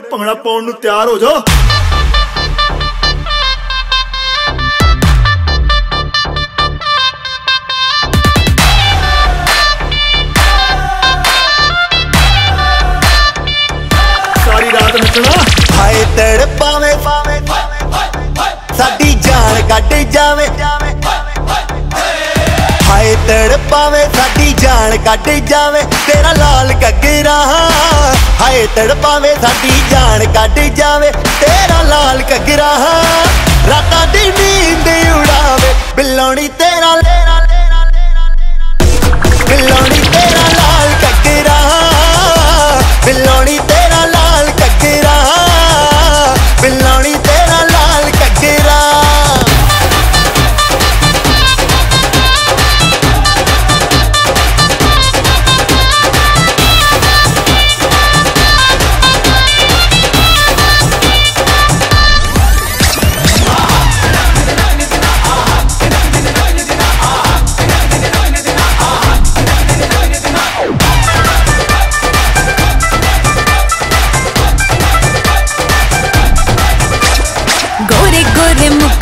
ਭੰਗੜਾ ਪਾਉਣ ਨੂੰ ਤਿਆਰ ਹੋ ਜਾ ਸਾਰੀ ਰਾਤ ਨੱਚਣਾ। ਹਾਏ ਤੜਪਾਵੇਂ ਸਾਡੀ ਜਾਨ ਕੱਢ ਜਾਵੇ। ਹਾਏ ਤੜ ਤੜਪਾਵੇਂ ਸਾਡੀ ਜਾਨ ਕੱਢ ਜਾਵੇ। ਤੇਰਾ ਲਾਲ ਕੱਗੇ ਹਾਏ ਤੜਪਾਵੇਂ ਸਾਡੀ ਜਾਨ ਕੱਢ ਜਾਵੇ ਤੇਰਾ ਲਾਲ ਕੱਗਰਾ ਰਾਤਾਂ ਦੀ ਨੀਂਦ ਉਡਾਵੇ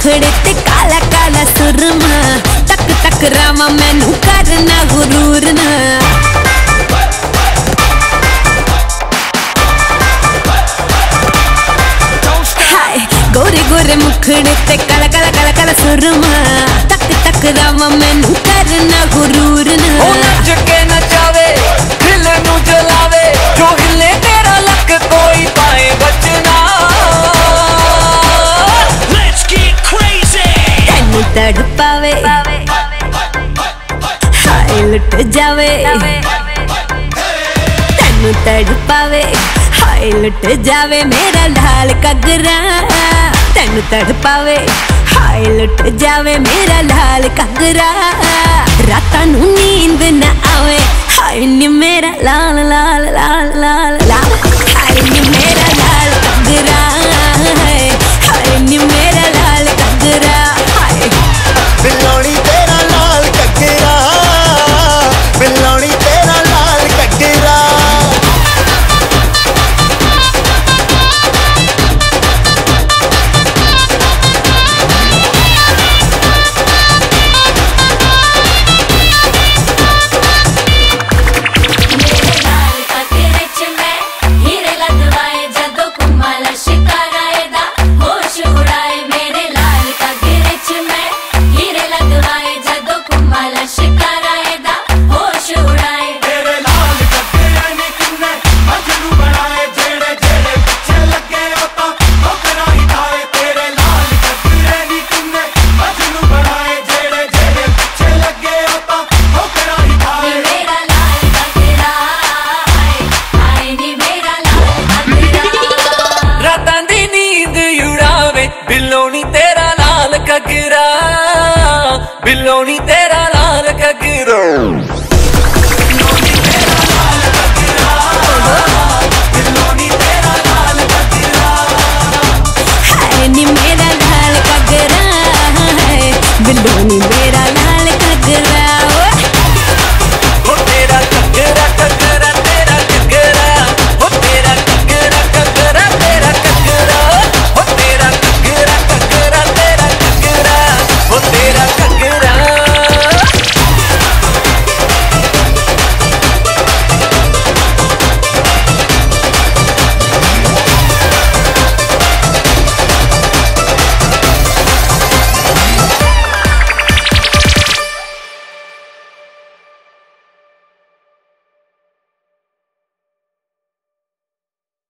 ਮੁਖੜੇ ਤੇ ਕਾਲਾ ਕਾਲਾ ਸੁਰਮਾ। ਤੱਕ ਤੱਕ ਰਾਵਾਂ ਮੈਨੂੰ ਕਰਨਾ ਗੁਰੂਰ ਨਾ। ਗੋਰੇ ਗੋਰੇ ਮੁਖੜੇ ਤੇ ਕਾਲਾ ਕਾਲਾ ਕਾਲਾ ਕਾਲਾ ਸੁਰਮਾ। ਤੱਕ ਤੱਕ ਰਾਵਾਂ ਮੈਨੂੰ ਤੜਪਾਵੇ ਹਾਏ ਲੁੱਟ ਜਾਵੇ। ਤੈਨੂੰ ਤੜਪਾਵੇ ਹਾਏ ਲੁੱਟ ਜਾਵੇ ਮੇਰਾ ਲਾਲ ਕਗਰਾ ਤੈਨੂੰ ਤੜ ਤੜਪਾਵੇ ਹਾਏ ਲੁੱਟ ਜਾਵੇ ਮੇਰਾ ਲਾਲ ਕਗਰਾ ਰਾਤਾਂ ਨੂੰ ਨੀਂਦ ਨਾ ਆਵੇ। ਹਾਏ ਨੀ ਮੇਰਾ me